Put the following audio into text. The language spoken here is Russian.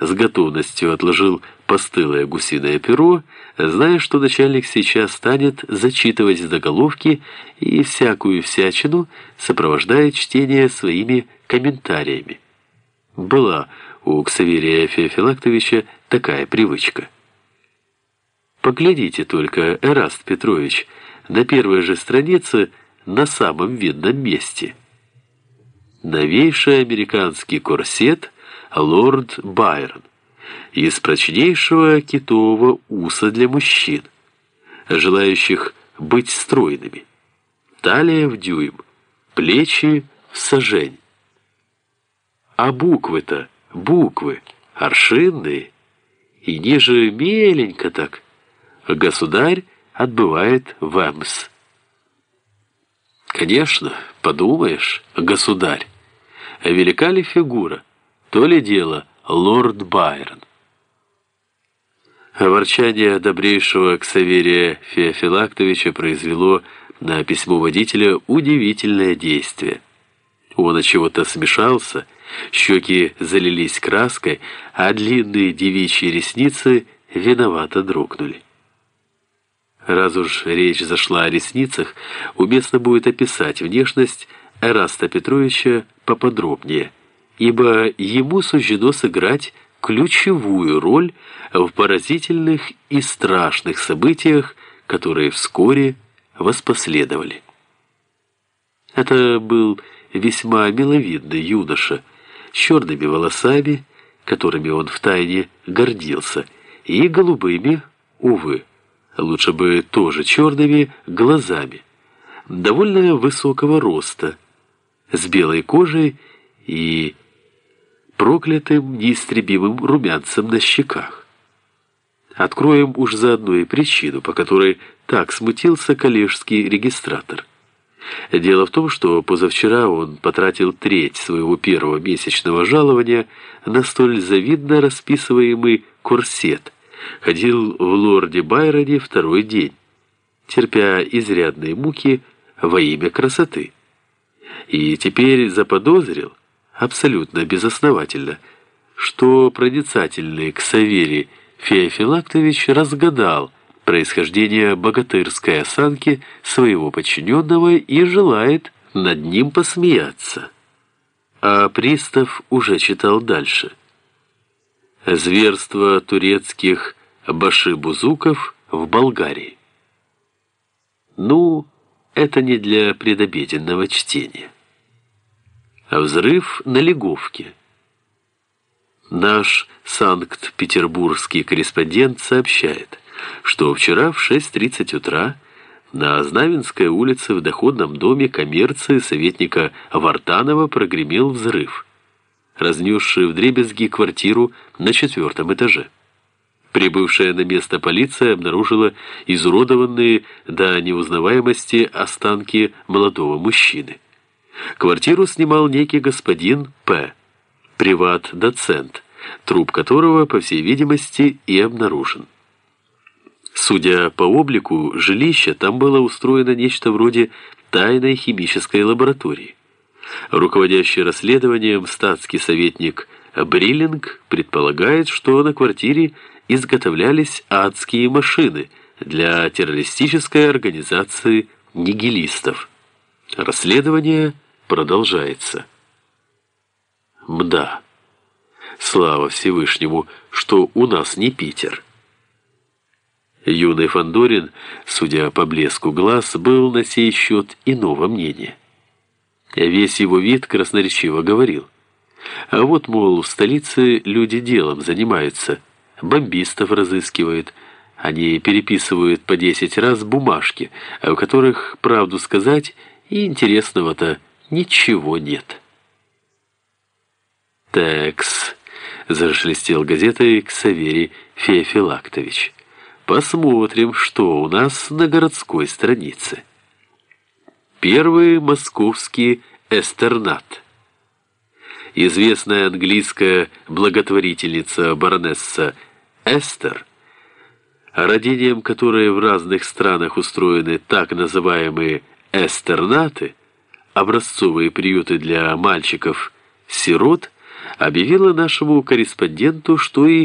с готовностью отложил постылое гусиное перо, зная, что начальник сейчас станет зачитывать заголовки и всякую всячину, сопровождая чтение своими комментариями. Была у Ксаверия Феофилактовича такая привычка. Поглядите только, Эраст Петрович, на первой же странице на самом видном месте. Новейший американский корсет «Лорд Байрон» из прочнейшего китового уса для мужчин, желающих быть стройными. Талия в дюйм, плечи в сажень. А буквы-то, буквы, аршинные, и ниже меленько так. Государь отбывает в Эмс. Конечно, подумаешь, государь. Велика ли фигура? То ли дело лорд Байрон. Ворчание добрейшего Ксаверия Феофилактовича произвело на письмо водителя удивительное действие. Он от чего-то смешался, щеки залились краской, а длинные девичьи ресницы виновато дрогнули. Раз уж речь зашла о ресницах, уместно будет описать внешность Эраста Петровича поподробнее, ибо ему суждено сыграть ключевую роль в поразительных и страшных событиях, которые вскоре воспоследовали. Это был весьма миловидный юноша, с черными волосами, которыми он втайне гордился, и голубыми, увы, лучше бы тоже черными, глазами, довольно высокого роста, с белой кожей и проклятым неистребимым румянцем на щеках. Откроем уж заодно и причину, по которой так смутился коллежский регистратор. Дело в том, что позавчера он потратил треть своего первого месячного жалования на столь завидно расписываемый корсет, ходил в лорде Байроне второй день, терпя изрядные муки во имя красоты. И теперь заподозрил, абсолютно безосновательно, что проницательный Ксаверий Феофилактович разгадал происхождение богатырской осанки своего подчиненного и желает над ним посмеяться. А пристав уже читал дальше – Зверство турецких башибузуков в Болгарии. Ну, это не для предобеденного чтения. А взрыв на Леговке. Наш санкт-петербургский корреспондент сообщает, что вчера в 6.30 утра на Знаменской улице в доходном доме коммерции советника Вартанова прогремел взрыв разнесшие вдребезги квартиру на четвертом этаже. Прибывшая на место полиция обнаружила изуродованные до неузнаваемости останки молодого мужчины. Квартиру снимал некий господин П., приват-доцент, труп которого, по всей видимости, и обнаружен. Судя по облику жилища, там было устроено нечто вроде тайной химической лаборатории. Руководящий расследованием статский советник Бриллинг предполагает, что на квартире изготовлялись адские машины для террористической организации нигилистов. Расследование продолжается. Мда. Слава Всевышнему, что у нас не Питер. Юный Фандорин, судя по блеску глаз, был на сей счет иного мнения. Весь его вид красноречиво говорил. А вот, мол, в столице люди делом занимаются, бомбистов разыскивают, они переписывают по десять раз бумажки, у которых, правду сказать, и интересного-то ничего нет. «Такс», — зашелестел газетой Ксаверий Феофилактович. «Посмотрим, что у нас на городской странице». Первый московский эстернат. Известная английская благотворительница баронесса Эстер, родением которой в разных странах устроены так называемые эстернаты, образцовые приюты для мальчиков-сирот, объявила нашему корреспонденту, что и